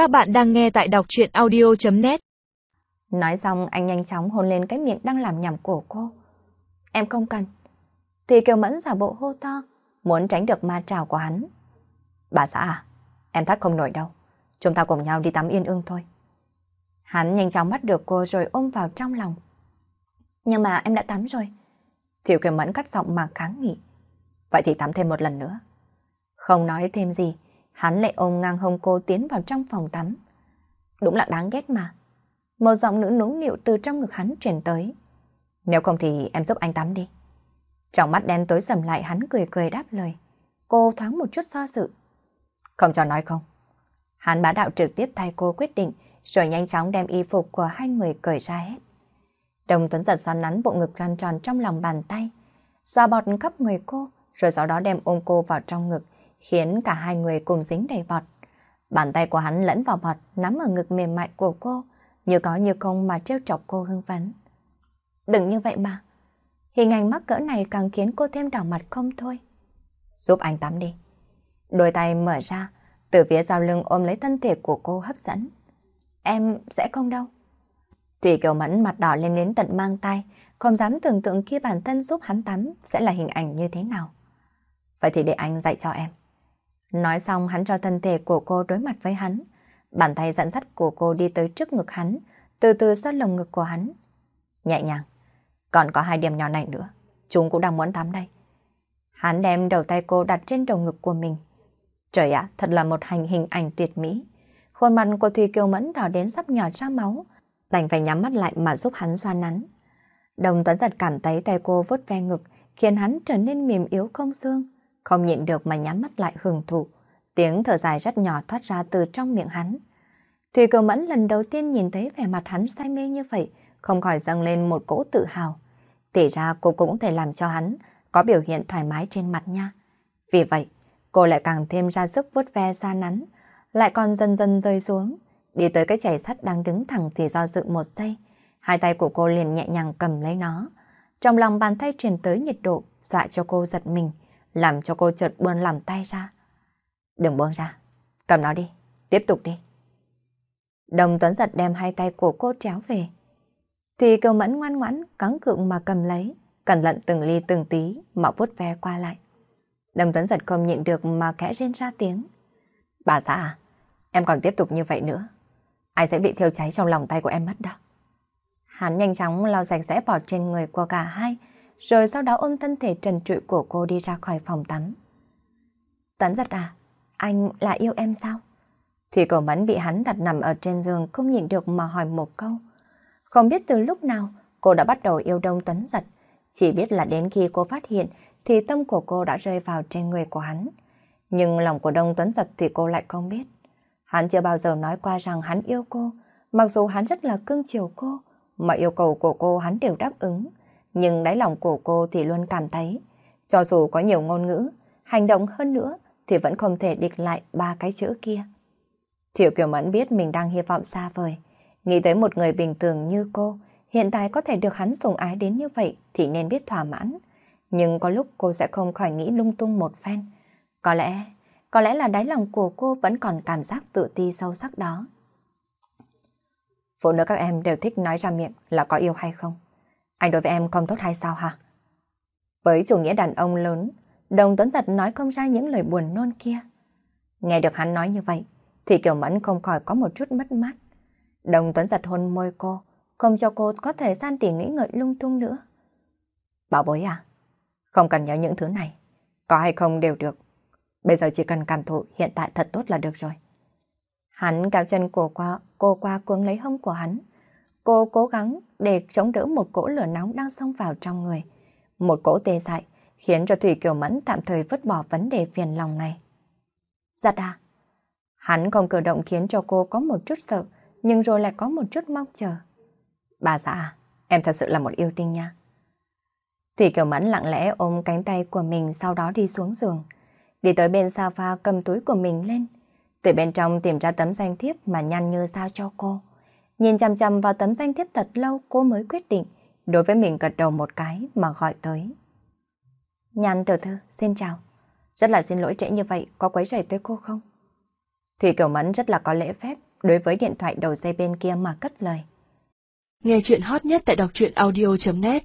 Các bạn đang nghe tại đọc chuyện audio.net Nói xong anh nhanh chóng hôn lên cái miệng đang làm nhầm của cô. Em không cần. Thì Kiều Mẫn giả bộ hô to, muốn tránh được ma trào của hắn. Bà xã à, em thắt không nổi đâu. Chúng ta cùng nhau đi tắm yên ương thôi. Hắn nhanh chóng bắt được cô rồi ôm vào trong lòng. Nhưng mà em đã tắm rồi. Thiệu Kiều Mẫn cắt giọng mà kháng nghị. Vậy thì tắm thêm một lần nữa. Không nói thêm gì, hắn lại ôm ngang hông cô tiến vào trong phòng tắm. Đúng là đáng ghét mà. Một giọng nữ nũng nịu từ trong ngực hắn truyền tới. Nếu không thì em giúp anh tắm đi. Trong mắt đen tối sầm lại hắn cười cười đáp lời. Cô thoáng một chút do sự. Không cho nói không. Hắn bá đạo trực tiếp thay cô quyết định rồi nhanh chóng đem y phục của hai người cởi ra hết. Đồng Tuấn giật xoắn nắn bộ ngực lăn tròn trong lòng bàn tay, xoa bọt khắp người cô, rồi sau đó đem ôm cô vào trong ngực, khiến cả hai người cùng dính đầy bọt. Bàn tay của hắn lẫn vào bọt, nắm ở ngực mềm mại của cô, như có như không mà trêu chọc cô hưng phấn. Đừng như vậy mà. Hình ảnh mắc cỡ này càng khiến cô thêm đỏ mặt không thôi. Giúp anh tắm đi. Đôi tay mở ra, từ phía sau lưng ôm lấy thân thể của cô hấp dẫn. Em sẽ không đâu. Tùy Kiều Mẫn mặt đỏ lên đến tận mang tay, không dám tưởng tượng khi bản thân giúp hắn tắm sẽ là hình ảnh như thế nào. Vậy thì để anh dạy cho em. Nói xong hắn cho thân thể của cô đối mặt với hắn. Bàn tay dẫn dắt của cô đi tới trước ngực hắn, từ từ xoát lồng ngực của hắn. Nhẹ nhàng. Còn có hai điểm nhỏ này nữa. Chúng cũng đang muốn tắm đây. Hắn đem đầu tay cô đặt trên đầu ngực của mình. Trời ạ, thật là một hành hình ảnh tuyệt mỹ. Khuôn mặt của Thùy Kiều Mẫn đỏ đến sắp nhỏ ra máu. Đành phải nhắm mắt lại mà giúp hắn xoa nắn. Đồng Tuấn giật cảm thấy tay cô vốt ve ngực, khiến hắn trở nên mềm yếu không xương. Không nhịn được mà nhắm mắt lại hưởng thụ. Tiếng thở dài rất nhỏ thoát ra từ trong miệng hắn. Thùy Kiều Mẫn lần đầu tiên nhìn thấy vẻ mặt hắn say mê như vậy, không khỏi dâng lên một cỗ tự hào. Tỉ ra cô cũng thể làm cho hắn có biểu hiện thoải mái trên mặt nha. Vì vậy, cô lại càng thêm ra sức vuốt ve xa nắn, lại còn dần dần rơi xuống. Đi tới cái chảy sắt đang đứng thẳng thì do dự một giây. Hai tay của cô liền nhẹ nhàng cầm lấy nó. Trong lòng bàn tay truyền tới nhiệt độ, dọa cho cô giật mình, làm cho cô chợt buông làm tay ra. Đừng buông ra, cầm nó đi, tiếp tục đi. Đồng Tuấn giật đem hai tay của cô tréo về. Thùy cầu mẫn ngoan ngoãn, cắn cựng mà cầm lấy, cẩn thận từng ly từng tí mà vuốt ve qua lại. Đồng Tuấn giật không nhịn được mà kẽ rên ra tiếng. Bà xã à, em còn tiếp tục như vậy nữa. Ai sẽ bị thiêu cháy trong lòng tay của em mất đó. Hắn nhanh chóng lau sạch sẽ bọt trên người của cả hai, rồi sau đó ôm thân thể trần trụi của cô đi ra khỏi phòng tắm. Tuấn giật à, anh là yêu em sao? Thủy cổ mẫn bị hắn đặt nằm ở trên giường không nhịn được mà hỏi một câu. Không biết từ lúc nào cô đã bắt đầu yêu Đông Tuấn giật, chỉ biết là đến khi cô phát hiện thì tâm của cô đã rơi vào trên người của hắn. Nhưng lòng của Đông Tuấn giật thì cô lại không biết. Hắn chưa bao giờ nói qua rằng hắn yêu cô, mặc dù hắn rất là cưng chiều cô, mọi yêu cầu của cô hắn đều đáp ứng. Nhưng đáy lòng của cô thì luôn cảm thấy, cho dù có nhiều ngôn ngữ, hành động hơn nữa thì vẫn không thể địch lại ba cái chữ kia. Thiệu Kiều Mẫn biết mình đang hy vọng xa vời. Nghĩ tới một người bình thường như cô, hiện tại có thể được hắn sủng ái đến như vậy thì nên biết thỏa mãn. Nhưng có lúc cô sẽ không khỏi nghĩ lung tung một phen. Có lẽ, có lẽ là đáy lòng của cô vẫn còn cảm giác tự ti sâu sắc đó. Phụ nữ các em đều thích nói ra miệng là có yêu hay không. Anh đối với em không tốt hay sao hả? Với chủ nghĩa đàn ông lớn, Đồng Tuấn Giật nói không ra những lời buồn nôn kia. Nghe được hắn nói như vậy, Thủy Kiều Mẫn không khỏi có một chút mất mát. Đồng Tuấn Giật hôn môi cô, không cho cô có thời gian để nghĩ ngợi lung tung nữa. Bảo bối à, không cần nhớ những thứ này, có hay không đều được. Bây giờ chỉ cần cảm thụ hiện tại thật tốt là được rồi. Hắn kéo chân cô qua, cô qua cuống lấy hông của hắn. Cô cố gắng để chống đỡ một cỗ lửa nóng đang xông vào trong người. Một cỗ tê dại khiến cho Thủy Kiều Mẫn tạm thời vứt bỏ vấn đề phiền lòng này. Dạ Giật à? Hắn không cử động khiến cho cô có một chút sợ, nhưng rồi lại có một chút mong chờ. Bà già à, em thật sự là một yêu tinh nha. Thủy Kiều Mẫn lặng lẽ ôm cánh tay của mình sau đó đi xuống giường. Đi tới bên sofa cầm túi của mình lên. Từ bên trong tìm ra tấm danh thiếp mà nhăn như sao cho cô. Nhìn chăm chăm vào tấm danh thiếp thật lâu cô mới quyết định đối với mình gật đầu một cái mà gọi tới. Nhan tiểu thư, xin chào. Rất là xin lỗi trễ như vậy, có quấy rầy tới cô không? Thủy Kiều Mẫn rất là có lễ phép đối với điện thoại đầu dây bên kia mà cất lời. Nghe chuyện hot nhất tại đọc truyện audio.net